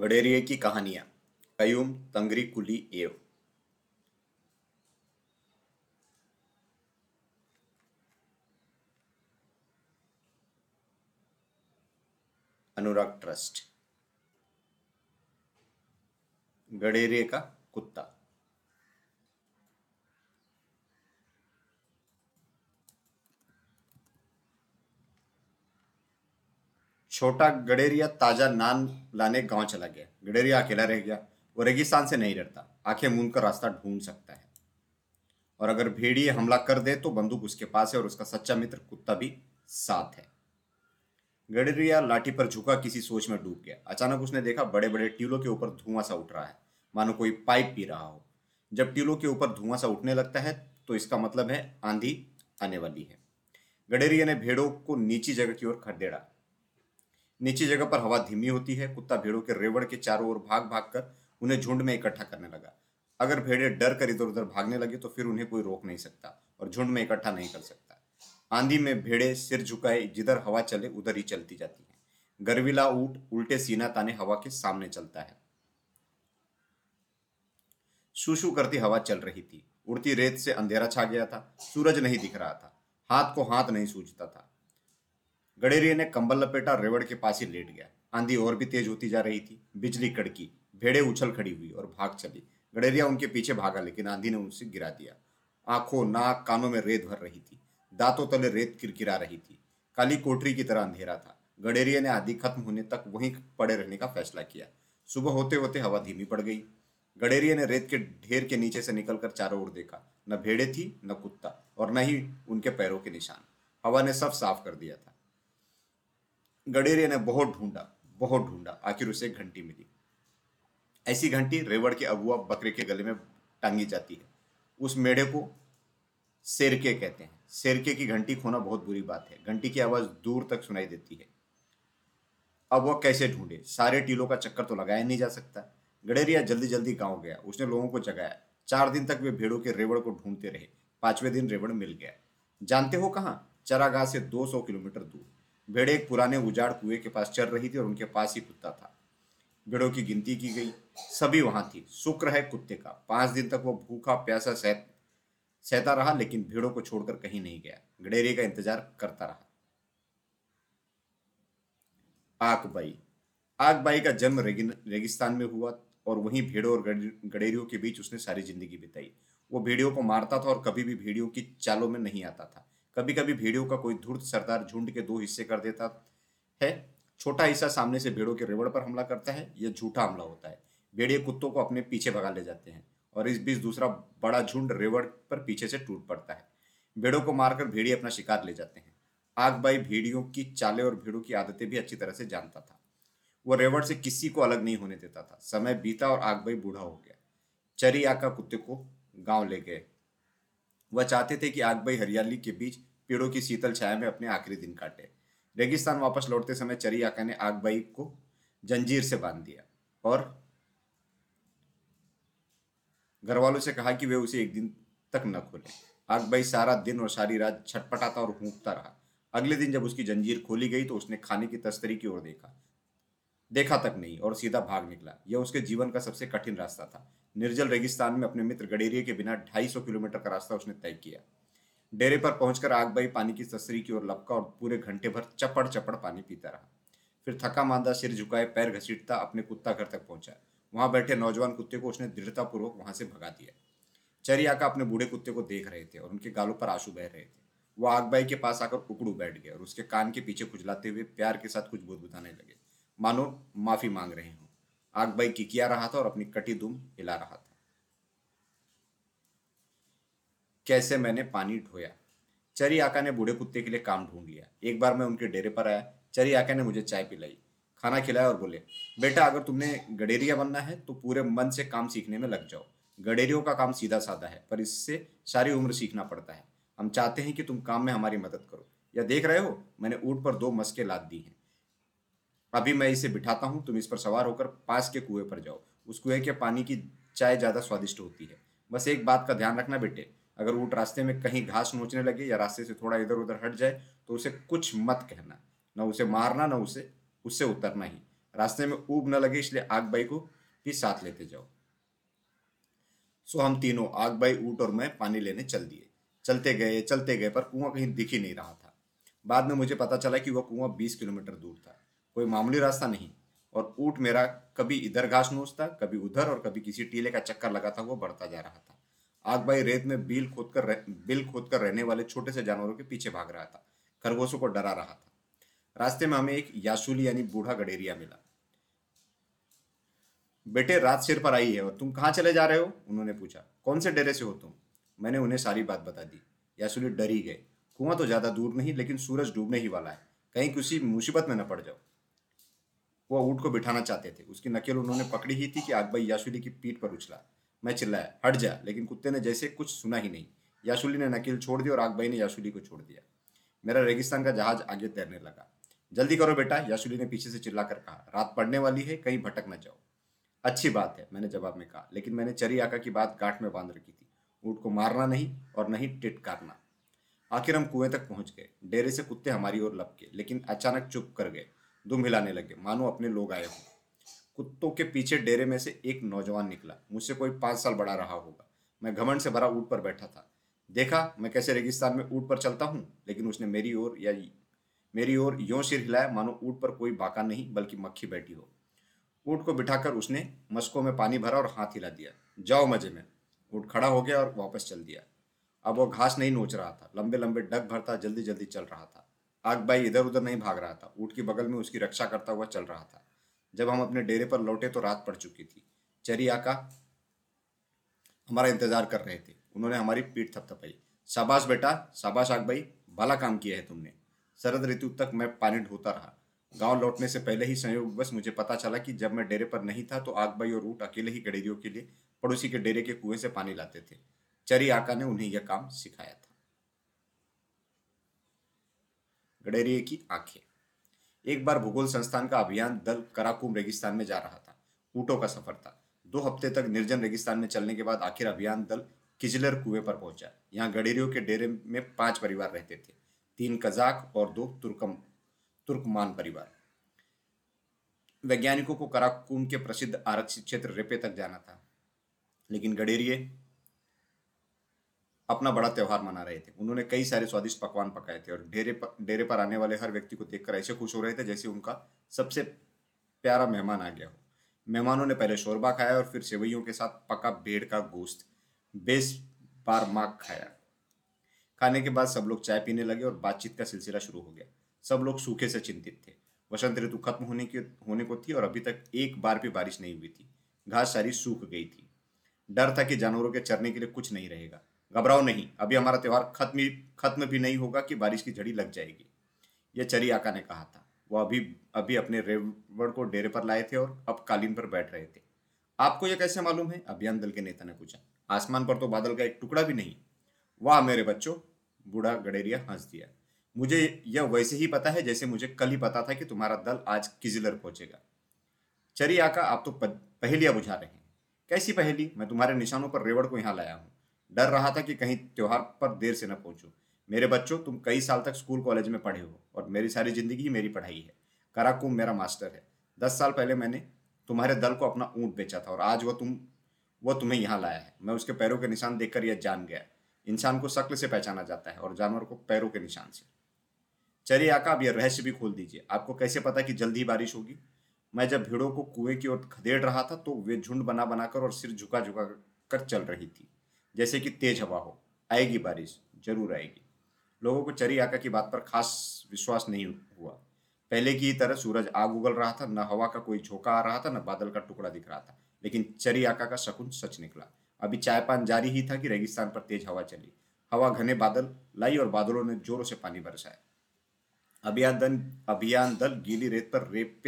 वडेरिए की कहानियाँ। कयूम तंगरी कुली एव। अनुराग ट्रस्ट। गडेरिए का कुत्ता। छोटा गडेरिया ताज़ा नान लाने गाँव चला गया। गडेरिया अकेला रह गया, वो रेगिस्तान से नहीं डरता। आँखें मूंद कर रास्ता ढूंढ सकता है। और अगर भेड़िए हमला कर दे तो बंदूक उसके पास है और उसका सच्चा मित्र कुत्ता भी साथ है। गडेरिया लाठी पर झुका किसी सोच में डूब गया। अचानक उसने देखा बड़े बड़े ट्यूलों के ऊपर धुआँ सा उठ रहा है। मानो कोई पाइप पी रहा हो। जब ट्यूलों के ऊपर धुआँ सा उठने लगता है तो इसका मतलब है आंधी आने वाली है। गडेरिया ने भेड़ों को नीची जगह की ओर खदेड़ा। नीची जगह पर हवा धीमी होती है, कुत्ता भेड़ों के रेवड़ के चारों ओर भाग भाग कर उन्हें झुंड में इकट्ठा करने लगा। अगर भेड़े डर कर इधर उधर भागने लगे तो फिर उन्हें कोई रोक नहीं सकता और झुंड में इकट्ठा नहीं कर सकता। आंधी में भेड़े सिर झुकाए, जिधर हवा चले, उधर ही चलती जाती है। गर्विला ऊट उल्टे सीना ताने हवा के सामने चलता है। शू करती हवा चल रही थी। उड़ती रेत से अंधेरा छा गया था। सूरज नहीं दिख रहा था। हाथ को हाथ नहीं सूझता था। गडेरिया ने कंबल लपेटा, रेवड़ के पास ही लेट गया। आंधी और भी तेज होती जा रही थी। बिजली कड़की, भेड़े उछल खड़ी हुई और भाग चली। गडेरिया उनके पीछे भागा, लेकिन आंधी ने उनसे गिरा दिया। आँखों, नाक, कानों में रेत भर रही थी। दांतों तले रेत किरकिरा रही थी। काली कोठरी की तरह अंधेरा था। गडेरिया ने आधी खत्म होने तक वहीं पड़े रहने का फैसला किया। सुबह होते होते हवा धीमी पड़ गई। गडेरिया ने रेत के ढेर के नीचे से निकलकर चारों ओर देखा। न भेड़े थी, न कुत्ता, और न ही उनके पैरों के निशान। हवा ने सब साफ़ कर दिया था। गडेरिया ने बहुत ढूंढा बहुत ढूंढा, आखिर उसे घंटी मिली। ऐसी घंटी रेवड़ के अगुआ बकरे के गले में टांगी जाती है। उस मेढ़े को सेरके कहते हैं। सेरके की घंटी खोना बहुत बुरी बात है। घंटी की आवाज़ दूर तक सुनाई देती है। अब वह कैसे ढूंढे? सारे टीलों का चक्कर तो लगाया नहीं जा सकता। गडेरिया जल्दी जल्दी गाँव गया। उसने लोगों को जगाया। चार दिन तक वे भेड़ों के रेवड़ को ढूंढते रहे। पाँचवें दिन रेवड़ मिल गया। जानते हो कहाँ? चरागाह से 200 किलोमीटर दूर। भेड़े एक पुराने उजाड़ कुएँ के पास चल रही थी और उनके पास ही कुत्ता था। भेड़ों की गिनती की गई। सभी वहाँ थी। शुक्र है कुत्ते का। पाँच दिन तक वो भूखा, प्यासा सह सहता रहा, लेकिन भेड़ों को छोड़कर कहीं नहीं गया। गडेरिया का इंतज़ार करता रहा। आकबाई आकबाई का जन्म रेगिस्तान में हुआ और वहीं भेड़ों और गडेरियों के बीच उसने सारी ज़िंदगी बिताई। वो भेड़ियों को मारता था और कभी भी भेड़ियों की चालों में नहीं आता था। कभी कभी भेड़ियों का कोई धूर्त सरदार झुंड के दो हिस्से कर देता है। छोटा हिस्सा सामने से भेड़ों के रेवड़ पर हमला करता है, यह झूठा हमला होता है। भेड़िए कुत्तों को अपने पीछे भगा ले जाते हैं और इस बीच दूसरा बड़ा झुंड रेवड़ पर पीछे से टूट पड़ता है। भेड़ों को मारकर भेड़िए अपना शिकार ले जाते हैं। आगबाई भेड़ियों की चाले और भेड़ों की आदतें भी अच्छी तरह से जानता था। वो रेवड़ से किसी को अलग नहीं होने देता था। समय बीता और आग आगबाई बूढ़ा हो गया। चरी आका कुत्ते को गाँव ले गए। वह चाहते थे कि आगबाई हरियाली के बीच पेड़ों की शीतल छाया में अपने आखिरी दिन काटे। रेगिस्तान वापस लौटते समय चरी आका ने आगबाई को जंजीर से बाँध दिया और घर वालों से कहा कि वे उसे एक दिन तक न खोले। आगबाई सारा दिन और सारी रात छटपटाता और हूंकता रहा। अगले दिन जब उसकी जंजीर खोली गई तो उसने खाने की तस्तरी की ओर देखा। देखा तक नहीं और सीधा भाग निकला। यह उसके जीवन का सबसे कठिन रास्ता था। निर्जल रेगिस्तान में अपने मित्र गडेरिया के बिना 250 किलोमीटर का रास्ता उसने तय किया। डेरे पर पहुंचकर आग आगबाई पानी की तस्री की ओर लपका और पूरे घंटे भर चपड़ चपड़ पानी पीता रहा। फिर थका मांदा सिर झुकाए पैर घसीटता अपने कुत्ता घर तक पहुँचा। वहाँ बैठे नौजवान कुत्ते को उसने दृढ़तापूर्वक वहाँ से भगा दिया। चरी आका अपने बूढ़े कुत्ते को देख रहे थे और उनके गालों पर आँसू बह रहे थे। वो आगबाई के पास आकर उकड़ू बैठ गया और उसके कान के पीछे खुजलाते हुए प्यार के साथ कुछ बुदबुदाने लगे। मानो माफ़ी मांग रहे हों। आगबाई किकिया रहा था और अपनी कटी दुम हिला रहा था। कैसे मैंने पानी ढोया? चरी आका ने बूढ़े कुत्ते के लिए काम ढूंढ लिया। एक बार मैं उनके डेरे पर आया। चरी आका ने मुझे चाय पिलाई, खाना खिलाया और बोले, बेटा, अगर तुमने गडेरिया बनना है तो पूरे मन से काम सीखने में लग जाओ। गडेरियों का काम सीधा साधा है, पर इससे सारी उम्र सीखना पड़ता है। हम चाहते हैं कि तुम काम में हमारी मदद करो। या देख रहे हो? मैंने ऊट पर दो मस्के लाद दी हैं। अभी मैं इसे बिठाता हूँ, तुम इस पर सवार होकर पास के कुएँ पर जाओ। उस कुएँ के पानी की चाय ज़्यादा स्वादिष्ट होती है। बस एक बात का ध्यान रखना बेटे, अगर ऊँट रास्ते में कहीं घास नोचने लगे या रास्ते से थोड़ा इधर उधर हट जाए तो उसे कुछ मत कहना। न उसे मारना, न उसे, उससे उतरना ही। रास्ते में ऊब न लगे, इसलिए आग बाई को भी साथ लेते जाओ। सो हम तीनों आग बाई ऊट और मैं, पानी लेने चल दिए। चलते गए चलते गए, पर कुआँ कहीं दिख ही नहीं रहा था। बाद में मुझे पता चला कि वह कुआँ बीस किलोमीटर दूर था। कोई मामूली रास्ता नहीं। और ऊट मेरा कभी इधर घास नोचता, कभी उधर और कभी किसी टीले का चक्कर लगाता हुआ बढ़ता जा रहा था। आग भाई रेत में बिल खोद कर बिल खोद कर रहने वाले छोटे से जानवरों के पीछे भाग रहा था। खरगोशों को डरा रहा था। रास्ते में हमें एक यासूली यानी बूढ़ा गडेरिया मिला। बेटे, रात सिर पर आई है और तुम कहाँ चले जा रहे हो? उन्होंने पूछा। कौन से डेरे से हो तुम? मैंने उन्हें सारी बात बता दी। यासूली डरी गए कुआँ तो ज़्यादा दूर नहीं, लेकिन सूरज डूबने ही वाला है। कहीं किसी मुसीबत में न पड़ जाओ। वो ऊँट को बिठाना चाहते थे। उसकी नकेल उन्होंने पकड़ी ही थी कि आगबाई यासुली की पीठ पर उछला। मैं चिल्लाया, हट जा। लेकिन कुत्ते ने जैसे कुछ सुना ही नहीं। यासुली ने नकेल छोड़ दी और आगबाई ने यासुली को छोड़ दिया। मेरा रेगिस्तान का जहाज़ आगे तैरने लगा। जल्दी करो बेटा, यासुली ने पीछे से चिल्लाकर कहा। रात पड़ने वाली है, कहीं भटक न जाओ। अच्छी बात है, मैंने जवाब में कहा। लेकिन मैंने चरी आका की बात गांठ में बाँध रखी थी। ऊँट को मारना नहीं और नहीं टिटकारना। आखिर हम कुएँ तक पहुँच गए। डेरे से कुत्ते हमारी ओर लपके, लेकिन अचानक चुप कर गए। दुम हिलाने लगे। मानो अपने लोग आए हों। कुत्तों के पीछे डेरे में से एक नौजवान निकला। मुझसे कोई पाँच साल बड़ा रहा होगा। मैं घमंड से भरा ऊट पर बैठा था। देखा, मैं कैसे रेगिस्तान में ऊट पर चलता हूँ? लेकिन उसने मेरी ओर या मेरी ओर यों सिर हिलाया, मानो ऊट पर कोई बाका नहीं, बल्कि मक्खी बैठी हो। ऊट को बिठाकर उसने मस्कों में पानी भरा और हाथ हिला दिया। जाओ मज़े में। ऊट खड़ा हो गया और वापस चल दिया। अब वो घास नहीं नोच रहा था। लंबे लंबे डग भरता जल्दी जल्दी चल रहा था। आगबाई इधर उधर नहीं भाग रहा था। ऊँट के बगल में उसकी रक्षा करता हुआ चल रहा था। जब हम अपने डेरे पर लौटे तो रात पड़ चुकी थी। चरी आका हमारा इंतज़ार कर रहे थे। उन्होंने हमारी पीठ थपथपाई। शाबाश बेटा, शाबाश आगबाई भला काम किया है तुमने। शरद ऋतु तक मैं पानी ढोता रहा। गाँव लौटने से पहले ही संयोग बस मुझे पता चला कि जब मैं डेरे पर नहीं था तो आगबाई और ऊट अकेले ही गडेरियों के लिए पड़ोसी के डेरे के कुएँ से पानी लाते थे। चरी आका ने उन्हें यह काम सिखाया था। गडेरिए की आँखें। एक बार भूगोल संस्थान का अभियान दल कराकुम रेगिस्तान में जा रहा था। ऊँटों का सफ़र था। दो हफ़्ते तक निर्जन रेगिस्तान में चलने के बाद आखिर अभियान दल किजलर कुएँ पर पहुँचा। यहाँ गडेरियों के डेरे में पाँच परिवार रहते थे। तीन कजाक और दो तुर्कम, तुर्कमान परिवार। वैज्ञानिकों को कराकुम के प्रसिद्ध आरक्षित क्षेत्र रेपे तक जाना था। लेकिन गडेरिए अपना बड़ा त्यौहार मना रहे थे। उन्होंने कई सारे स्वादिष्ट पकवान पकाए थे और डेरे पर डेरे पर आने वाले हर व्यक्ति को देखकर ऐसे खुश हो रहे थे जैसे उनका सबसे प्यारा मेहमान आ गया हो। मेहमानों ने पहले शोरबा खाया और फिर सेवैयों के साथ पका भेड़ का गोश्त, बेस बार माक खाया। खाने के बाद सब लोग चाय पीने लगे और बातचीत का सिलसिला शुरू हो गया। सब लोग सूखे से चिंतित थे। वसंत ऋतु खत्म होने की, होने को थी और अभी तक एक बार भी बारिश नहीं हुई थी। घास सारी सूख गई थी। डर था कि जानवरों के चरने के लिए कुछ नहीं रहेगा। घबराओ नहीं। अभी हमारा त्यौहार खत्म खत्म भी नहीं होगा कि बारिश की झड़ी लग जाएगी। यह चरी आका ने कहा था। वो अभी अभी अपने रेवड़ को डेरे पर लाए थे और अब कालीन पर बैठ रहे थे। आपको यह कैसे मालूम है? अभियान दल के नेता ने पूछा। आसमान पर तो बादल का एक टुकड़ा भी नहीं। वाह मेरे बच्चों, बूढ़ा गडेरिया हंस दिया। मुझे यह वैसे ही पता है जैसे मुझे कल ही पता था कि तुम्हारा दल आज किजिलर पहुंचेगा। चरी आका आप तो पहलियाँ बुझा रहे हैं। कैसी पहली? मैं तुम्हारे निशानों पर रेवड़ को यहाँ लाया हूँ। डर रहा था कि कहीं त्योहार पर देर से न पहुंचूं। मेरे बच्चों, तुम कई साल तक स्कूल, कॉलेज में पढ़े हो और मेरी सारी ज़िंदगी ही मेरी पढ़ाई है। कराकुम मेरा मास्टर है। दस साल पहले मैंने तुम्हारे दल को अपना ऊँट बेचा था और आज वो तुम, वो तुम्हें यहाँ लाया है। मैं उसके पैरों के निशान देखकर यह जान गया। इंसान को शक्ल से पहचाना जाता है और जानवर को पैरों के निशान से। चलिए आका, अब यह रहस्य भी खोल दीजिए। आपको कैसे पता कि जल्द ही बारिश होगी? मैं जब भीड़ों को कुएँ की ओर खदेड़ रहा था तो वे झुंड बना बनाकर और सिर झुका झुका कर चल रही थी। जैसे कि तेज हवा हो, आएगी बारिश, ज़रूर आएगी। लोगों को चरी आका की बात पर खास विश्वास नहीं हुआ। पहले की तरह सूरज आग उगल रहा था, न हवा का कोई झोंका आ रहा था, न बादल का टुकड़ा दिख रहा था, लेकिन चरी आका का शकुन सच निकला। अभी चाय पान जारी ही था कि रेगिस्तान पर तेज हवा चली। हवा, घने बादल लाई और बादलों ने जोरों से पानी बरसाया। अभियान दल अभियान दल गीली रेत पर रेप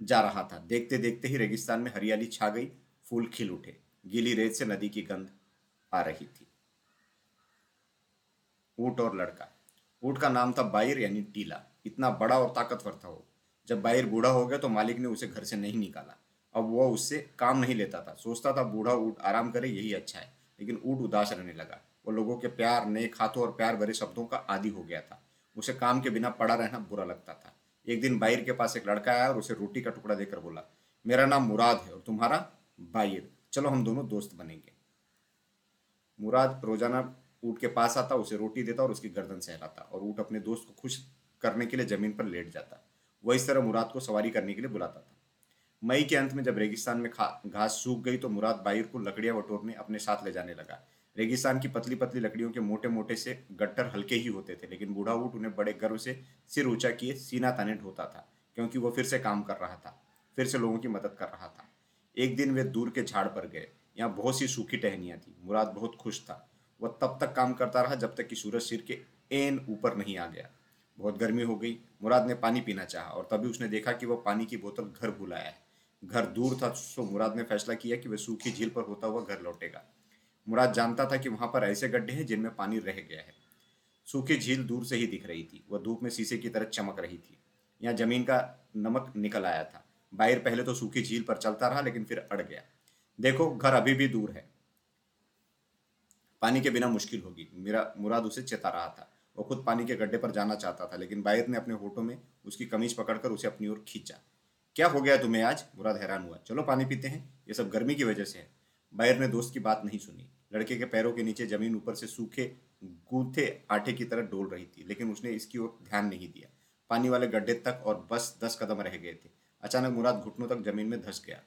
जा रहा था। देखते देखते ही रेगिस्तान में हरियाली छा गई, फूल खिल उठे। गीली रेत से नदी की गंध आ रही थी। ऊट और लड़का। ऊट का नाम था बाइर, यानी टीला। इतना बड़ा और ताकतवर था वो। जब बाइर बूढ़ा हो गया तो मालिक ने उसे घर से नहीं निकाला। अब वह उससे काम नहीं लेता था। सोचता था, बूढ़ा ऊट आराम करे, यही अच्छा है। लेकिन ऊट उदास रहने लगा। वो लोगों के प्यार, नेक हाथों और प्यार भरे शब्दों का आदि हो गया था। उसे काम के बिना पड़ा रहना बुरा लगता था। एक दिन बाहिर के पास एक लड़का आया और उसे रोटी का टुकड़ा देकर बोला, मेरा नाम मुराद है और तुम्हारा बाहिर चलो हम दोनों दोस्त बनेंगे। मुराद रोज़ाना ऊट के पास आता, उसे रोटी देता और उसकी गर्दन सहलाता और ऊट अपने दोस्त को खुश करने के लिए ज़मीन पर लेट जाता। वह इस तरह मुराद को सवारी करने के लिए बुलाता था। मई के अंत में जब रेगिस्तान में घास सूख गई तो मुराद बाइर को लकड़ियाँ बटोरने अपने साथ ले जाने लगा। रेगिस्तान की पतली पतली लकड़ियों के मोटे मोटे से गट्टर हल्के ही होते थे, लेकिन बूढ़ा ऊट उन्हें बड़े गर्व से सिर ऊँचा किए, सीना ताने ढोता था, क्योंकि वह फिर से काम कर रहा था, फिर से लोगों की मदद कर रहा था। एक दिन वे दूर के झाड़ पर गए। यहाँ बहुत सी सूखी टहनियाँ थी। मुराद बहुत खुश था। वह तब तक काम करता रहा जब तक कि सूरज सिर के एन ऊपर नहीं आ गया। बहुत गर्मी हो गई। मुराद ने पानी पीना चाहा और तभी उसने देखा कि वह पानी की बोतल घर भुलाया है। घर दूर था तो मुराद ने फैसला किया कि वह सूखी झील पर होता हुआ घर लौटेगा। मुराद जानता था कि वहाँ पर ऐसे गड्ढे हैं जिनमें पानी रह गया है। सूखी झील दूर से ही दिख रही थी। वह धूप में शीशे की तरह चमक रही थी। यहाँ ज़मीन का नमक निकल आया था। बाहर पहले तो सूखी झील पर चलता रहा, लेकिन फिर अड़ गया। देखो, घर अभी भी दूर है। पानी के बिना मुश्किल होगी। मेरा मुराद उसे चेता रहा था। वो खुद पानी के गड्ढे पर जाना चाहता था, लेकिन बायर ने अपने होठों में उसकी कमीज पकड़कर उसे अपनी ओर खींचा। क्या हो गया तुम्हें आज? मुराद हैरान हुआ। चलो, पानी पीते हैं। ये सब गर्मी की वजह से है। बायर ने दोस्त की बात नहीं सुनी। लड़के के पैरों के नीचे ज़मीन ऊपर से सूखे, गूथे आटे की तरह डोल रही थी, लेकिन उसने इसकी ओर ध्यान नहीं दिया। पानी वाले गड्ढे तक और बस दस कदम रह गए थे। अचानक मुराद घुटनों तक ज़मीन में धस गया।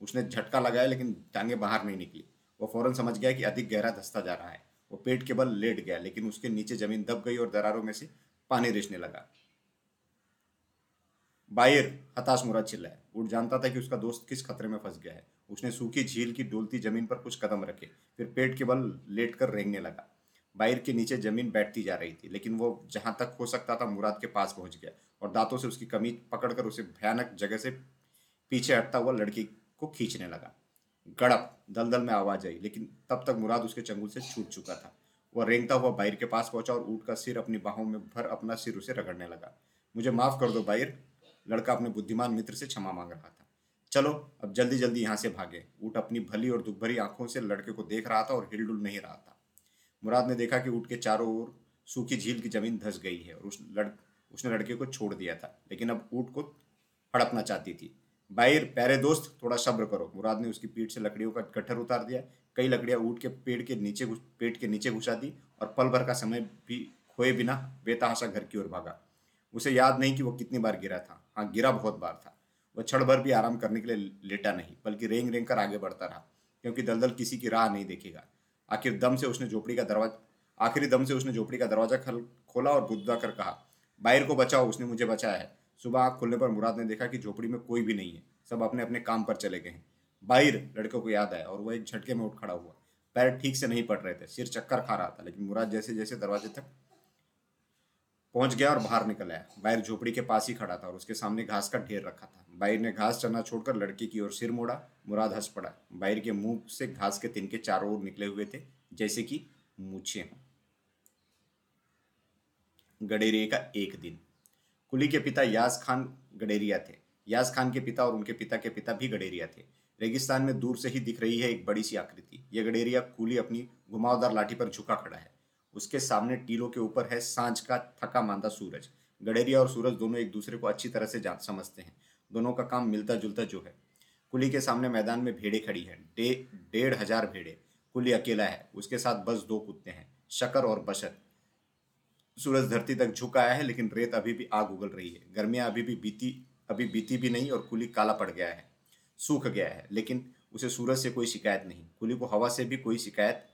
उसने झटका लगाया, लेकिन टांगे बाहर नहीं निकली। वो फ़ौरन समझ गया कि अधिक गहरा धसता जा रहा है। वो पेट के बल लेट गया, लेकिन उसके नीचे ज़मीन दब गई और दरारों में से पानी रिसने लगा। बायर हताश मुराद चिल्लाया। उठ जानता था कि उसका दोस्त किस खतरे में फंस गया है। उसने सूखी झील की डोलती ज़मीन पर कुछ कदम रखे, फिर पेट के बल लेट कर रेंगने लगा। बायर के नीचे ज़मीन बैठती जा रही थी, लेकिन वो जहाँ तक हो सकता था मुराद के पास पहुँच गया। और दांतों से उसकी कमीज पकड़कर उसे भयानक जगह से पीछे हटता हुआ लड़की को खींचने लगा। गड़प, दलदल में आवाज़ आई, लेकिन तब तक मुराद उसके चंगुल से छूट चुका था। वह रेंगता हुआ बाहर के पास पहुँचा और ऊट का सिर अपनी बाहों में भर अपना सिर उसे रगड़ने लगा। मुझे माफ़ कर दो बाहर लड़का अपने बुद्धिमान मित्र से क्षमा मांग रहा था। चलो, अब जल्दी जल्दी यहाँ से भागे। ऊट अपनी भली और दुख भरी आँखों से लड़के को देख रहा था और हिलडुल नहीं रहा था। मुराद ने देखा कि ऊट के चारों ओर सूखी झील की ज़मीन धस गई है और उस लड़ उसने लड़के को छोड़ दिया था, लेकिन अब ऊट को हड़पना चाहती थी। बाहर, प्यारे दोस्त, थोड़ा सब्र करो। मुराद ने उसकी पीठ से लकड़ियों का गट्ठर उतार दिया। कई लकड़ियाँ ऊट के पेड़ के नीचे पेट के नीचे घुसा दी और पल भर का समय भी खोए बिना बेतहाशा घर की ओर भागा। उसे याद नहीं कि वो कितनी बार गिरा था। हाँ गिरा बहुत बार था। वह क्षण भर भी आराम करने के लिए लेटा नहीं, बल्कि रेंग रेंग कर आगे बढ़ता रहा, क्योंकि दलदल किसी की राह नहीं देखेगा। आखिर दम से उसने झोपड़ी का दरवाज़ा, आखिरी दम से उसने झोपड़ी का दरवाज़ा खोला और बुद्धा कर कहा बाहर को बचाओ उसने मुझे बचाया है। सुबह आँख खुलने पर मुराद ने देखा कि झोपड़ी में कोई भी नहीं है। सब अपने अपने काम पर चले गए हैं। बाहर लड़के को याद आया और वह एक झटके में उठ खड़ा हुआ। पैर ठीक से नहीं पड़ रहे थे, सिर चक्कर खा रहा था, लेकिन मुराद जैसे जैसे दरवाजे तक पहुँच गया और बाहर निकल आया। बाहर झोपड़ी के पास ही खड़ा था और उसके सामने घास का ढेर रखा था। बाहर ने घास चना छोड़कर लड़के की ओर सिर मोड़ा। मुराद हंस पड़ा। बाहर के मुँह से घास के तिनके चारों ओर निकले हुए थे, जैसे कि मूछे हों। गडेरिए का एक दिन। कुली के पिता यास खान गडेरिया थे। यास खान के पिता और उनके पिता के पिता भी गडेरिया थे। रेगिस्तान में दूर से ही दिख रही है एक बड़ी सी आकृति। यह गडेरिया कुली अपनी घुमावदार लाठी पर झुका खड़ा है। उसके सामने टीलों के ऊपर है साँझ का थका मांदा सूरज। गडेरिया और सूरज दोनों एक दूसरे को अच्छी तरह से जान समझते हैं। दोनों का काम मिलता जुलता जो है। कुली के सामने मैदान में भेड़े खड़ी है। डेढ़ हज़ार भेड़े। कुली अकेला है। उसके साथ बस दो कुत्ते हैं। शकर और बशर। सूरज धरती तक झुक आया है, लेकिन रेत अभी भी आग उगल रही है। गर्मियाँ अभी भी बीती, अभी बीती भी नहीं और कुली काला पड़ गया है, सूख गया है, लेकिन उसे सूरज से कोई शिकायत नहीं। कुली को हवा से भी कोई शिकायत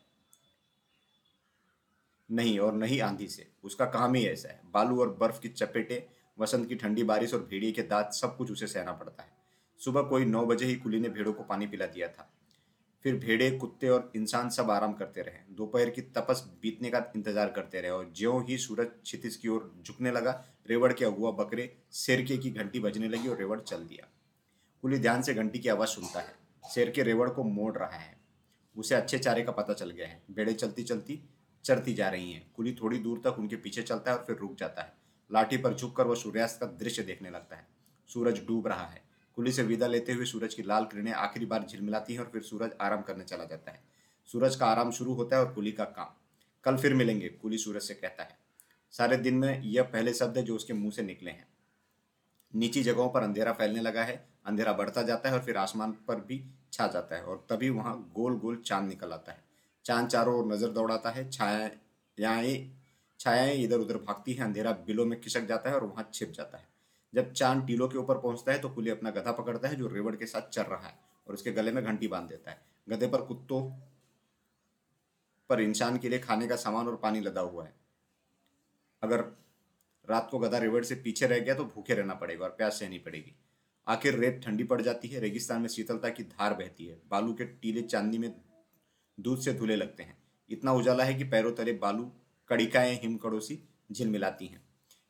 नहीं और नहीं आंधी से। उसका काम ही ऐसा है। बालू और बर्फ़ की चपेटे, वसंत की ठंडी बारिश और भेड़िए के दांत, सब कुछ उसे सहना पड़ता है। सुबह कोई नौ बजे ही कुली ने भेड़ों को पानी पिला दिया था। फिर भेड़े, कुत्ते और इंसान सब आराम करते रहे। दोपहर की तपस बीतने का इंतज़ार करते रहे और ज्यों ही सूरज क्षितिज की ओर झुकने लगा, रेवड़ के अगुआ बकरे सिरके की घंटी बजने लगी और रेवड़ चल दिया। कुली ध्यान से घंटी की आवाज़ सुनता है। शेर के रेवड़ को मोड़ रहा है। उसे अच्छे चारे का पता चल गया है। भेड़े चलती चलती चरती जा रही हैं। कुली थोड़ी दूर तक उनके पीछे चलता है और फिर रुक जाता है। लाठी पर झुककर वह सूर्यास्त का दृश्य देखने लगता है। सूरज डूब रहा है। कुली से विदा लेते हुए सूरज की लाल किरणें आखिरी बार झिलमिलाती हैं और फिर सूरज आराम करने चला जाता है। सूरज का आराम शुरू होता है और कुली का काम। कल फिर मिलेंगे कुली सूरज से कहता है। सारे दिन में यह पहले शब्द है जो उसके मुँह से निकले हैं। नीची जगहों पर अंधेरा फैलने लगा है, अंधेरा बढ़ता जाता है और फिर आसमान पर भी छा जाता है और तभी वहाँ गोल गोल चाँद निकल आता है। चाँद चारों ओर नज़र दौड़ाता है, छायाएँ छायाएँ इधर उधर भागती हैं, अंधेरा बिलों में खिसक जाता है और वहाँ छिप जाता है। जब चाँद टीलों के ऊपर पहुँचता है तो कुली अपना गधा पकड़ता है, जो रेवड़ के साथ चल रहा है और उसके गले में घंटी बाँध देता है। गधे पर कुत्तों पर इंसान के लिए खाने का सामान और पानी लदा हुआ है। अगर रात को गधा रेवड़ से पीछे रह गया तो भूखे रहना पड़ेगा और प्यास सहनी पड़ेगी। आखिर रेत ठंडी पड़ जाती है। रेगिस्तान में शीतलता की धार बहती है। बालू के टीले चांदी में दूध से धुले लगते हैं। इतना उजाला है कि पैरों तले बालू, कड़िकाएँ हिमकड़ोसी झिलमिलाती हैं।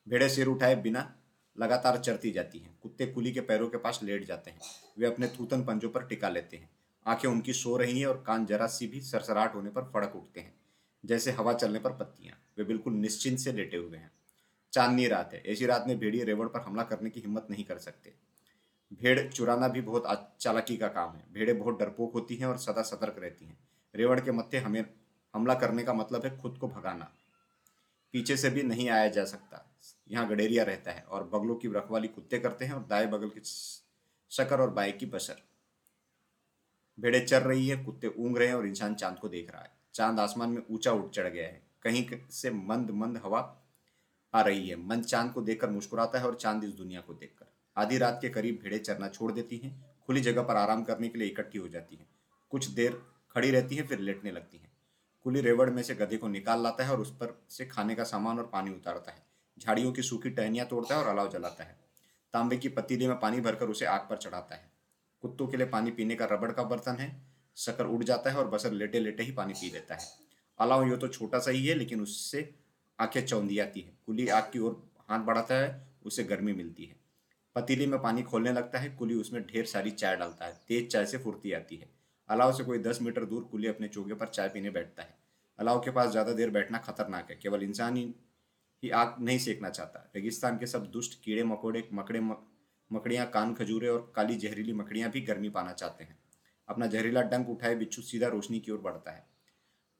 भेड़े सिर उठाए बिना लगातार चरती जाती हैं। कुत्ते कुली के पैरों के पास लेट जाते हैं। वे अपने थूतन पंजों पर टिका लेते हैं। आँखें उनकी सो रही हैं और कान जरा सी भी सरसराहट होने पर फड़क उठते हैं, जैसे हवा चलने पर पत्तियाँ। वे बिल्कुल निश्चिंत से लेटे हुए हैं। चांदनी रात है। ऐसी रात में भेड़िए रेवड़ पर हमला करने की हिम्मत नहीं कर सकते। भेड़ चुराना भी बहुत चालाकी का काम है। भेड़ें बहुत डरपोक होती हैं और सदा सतर्क रहती हैं। रेवड़ के मत्थे हमें हमला करने का मतलब है खुद को भगाना। पीछे से भी नहीं आया जा सकता। यहाँ गडेरिया रहता है और बगलों की रखवाली कुत्ते करते हैं और दाएँ बगल की शकर और बाएँ की बसर भेड़े चर रही है, कुत्ते ऊंग रहे हैं और इंसान चाँद को देख रहा है। चाँद आसमान में ऊँचा उठ चढ़ गया है। कहीं से मंद मंद हवा आ रही है। मन चाँद को देखकर मुस्कुराता है और चाँद इस दुनिया को देखकर। आधी रात के करीब भेड़े चरना छोड़ देती हैं। खुली जगह पर आराम करने के लिए इकट्ठी हो जाती हैं। कुछ देर खड़ी रहती हैं, फिर लेटने लगती हैं। कुली रेवड़ में से गधे को निकाल लाता है और उस पर से खाने का सामान और पानी उतारता है। झाड़ियों की सूखी टहनियाँ तोड़ता है और अलाव जलाता है। तांबे की पतीली में पानी भरकर उसे आग पर चढ़ाता है। कुत्तों के लिए पानी पीने का रबड़ का बर्तन है। शक्कर उड़ जाता है और बसर लेटे लेटे ही पानी पी लेता है। अलाव यो तो छोटा सा ही है लेकिन उससे आँखें चौंधी आती है। कुली आग की ओर हाथ बढ़ाता है उसे गर्मी मिलती है। पतीली में पानी खोलने लगता है कुली उसमें ढेर सारी चाय डालता है। तेज चाय से फुर्ती आती है। अलाव से कोई दस मीटर दूर कुली अपने चौके पर चाय पीने बैठता है। अलाव के पास ज़्यादा देर बैठना खतरनाक है। केवल इंसान ही, ही आग नहीं सेकना चाहता। रेगिस्तान के सब दुष्ट कीड़े मकोड़े, मकड़े मकड़ियाँ कान खजूरे और काली जहरीली मकड़ियाँ भी गर्मी पाना चाहते हैं। अपना जहरीला डंक उठाए, बिच्छू सीधा रोशनी की ओर बढ़ता है।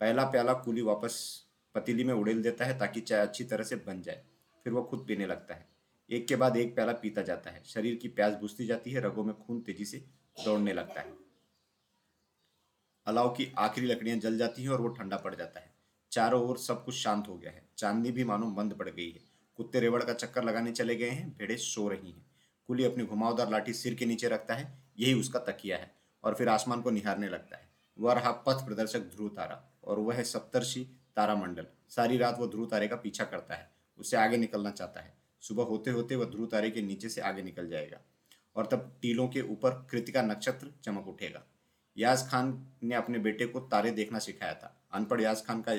पहला प्याला कुली वापस पतीली में उड़ेल देता है ताकि चाय अच्छी तरह से बन जाए। फिर वह खुद पीने लगता है। एक के बाद एक प्याला पीता जाता है। शरीर की प्यास बुझती जाती है, रगों में खून तेज़ी से दौड़ने लगता है। अलाव की आखिरी लकड़ियाँ जल जाती हैं और वो ठंडा पड़ जाता है। चारों ओर सब कुछ शांत हो गया है। चांदनी भी मानो मंद पड़ गई है। कुत्ते रेवड़ का चक्कर लगाने चले गए हैं, भेड़े सो रही हैं। कुली अपनी घुमावदार लाठी सिर के नीचे रखता है, यही उसका तकिया है और फिर आसमान को निहारने लगता है। वह रहा पथ प्रदर्शक ध्रुव तारा और वह है सप्तर्षि तारामंडल। सारी रात वह ध्रुव तारे का पीछा करता है, उसे आगे निकलना चाहता है। सुबह होते होते वह ध्रुव तारे के नीचे से आगे निकल जाएगा और तब टीलों के ऊपर कृतिका नक्षत्र चमक उठेगा। याज खान ने अपने बेटे को तारे देखना सिखाया था। अनपढ़ याज खान का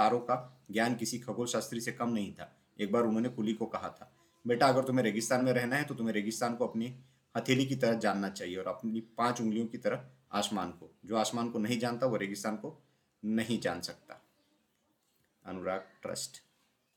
तारों का ज्ञान किसी खगोल शास्त्री से कम नहीं था। एक बार उन्होंने कुली को कहा था, बेटा, अगर तुम्हें रेगिस्तान में रहना है तो तुम्हें रेगिस्तान को अपनी हथेली की तरह जानना चाहिए और अपनी पाँच उंगलियों की तरह आसमान को। जो आसमान को नहीं जानता, वो रेगिस्तान को नहीं जान सकता। अनुराग, ट्रस्ट।